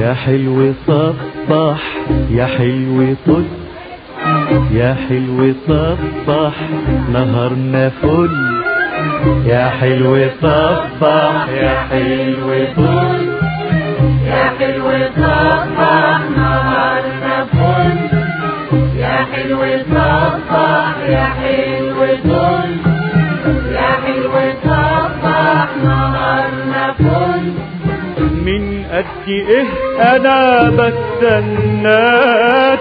حلو صبح يا حلو طل يا حلو صبح نهارنا فل. يا حلو صبح يا حلو طل يا حلو صبح نهارنا فل. يا حلو صبح يا حلو قد إيه انا بستناك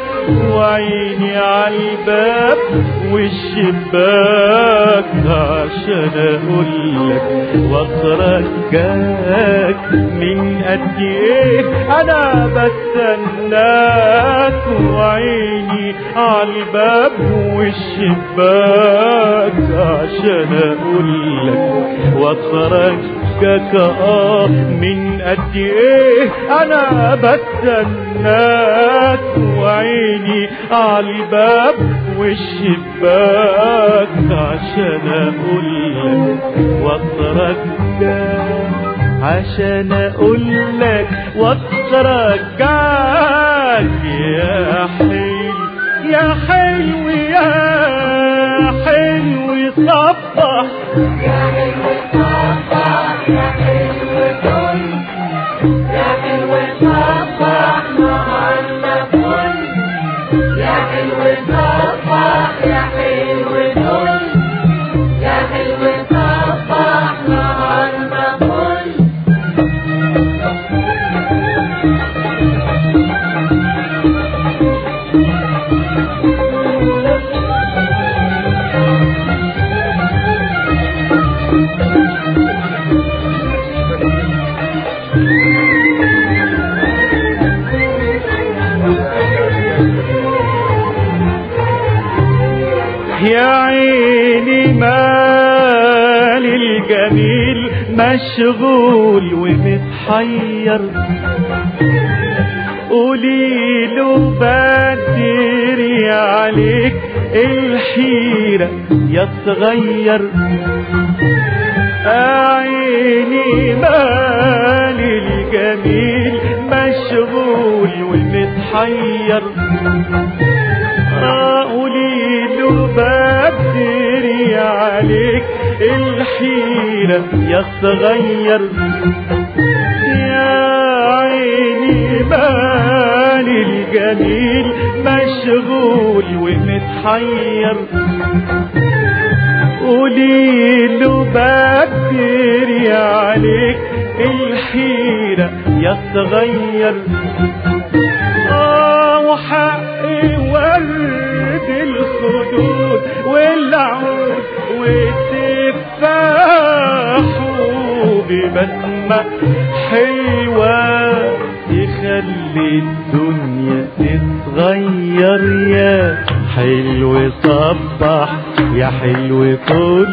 وعيني عالباب والشباك عشان اقولك واترجاك من قد إيه؟ انا بستناك وعيني عالباب والشباك عشان اقولك واترجاك آه من قد إيه انا بستناك وعيني عالباب والشباك عشان اقولك واترجاك عشان اقولك واترجاك يا حلو يا حلو يا حلو صبح. يا حلو صبح. يا يا عيني مال الجميل مشغول ومتحير. قولي له بدري عليك الحيرة يتغير. عيني مال الجميل مشغول ومتحير. الحيرة يتغير يا عيني مال الجميل مشغول ومتحير. قولي له بدري عليك الحيرة يتغير آه ببسمة حلوة تخلي الدنيا تتغير يا حلو صبح يا حلو فل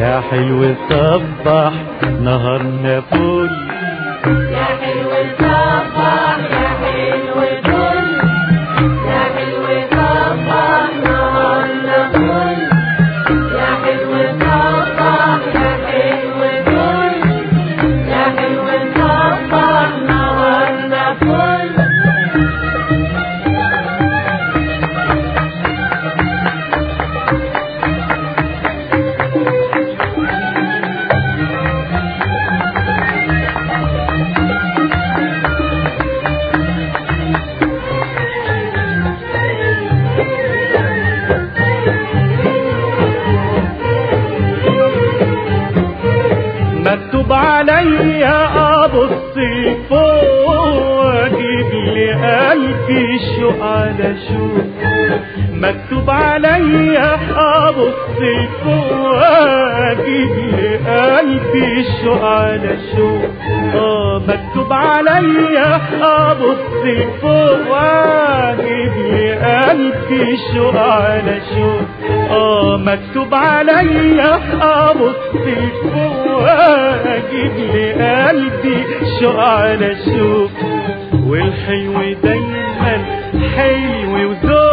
يا حلو صبح نهارنا فل. يا حلو صبح يا ابص فوق واجيب لي قلبي الشوق على شوق مكتوب عليا ابص فوق واجيب لي قلبي الشوق على شوق آه مكتوب عليا ابص فوق واجيب لي قلبي الشوق على شوق آه مكتوب عليا ابص فوق واجيب لي قلبي. شوق على شوق والحلو دايما حلو وذوق.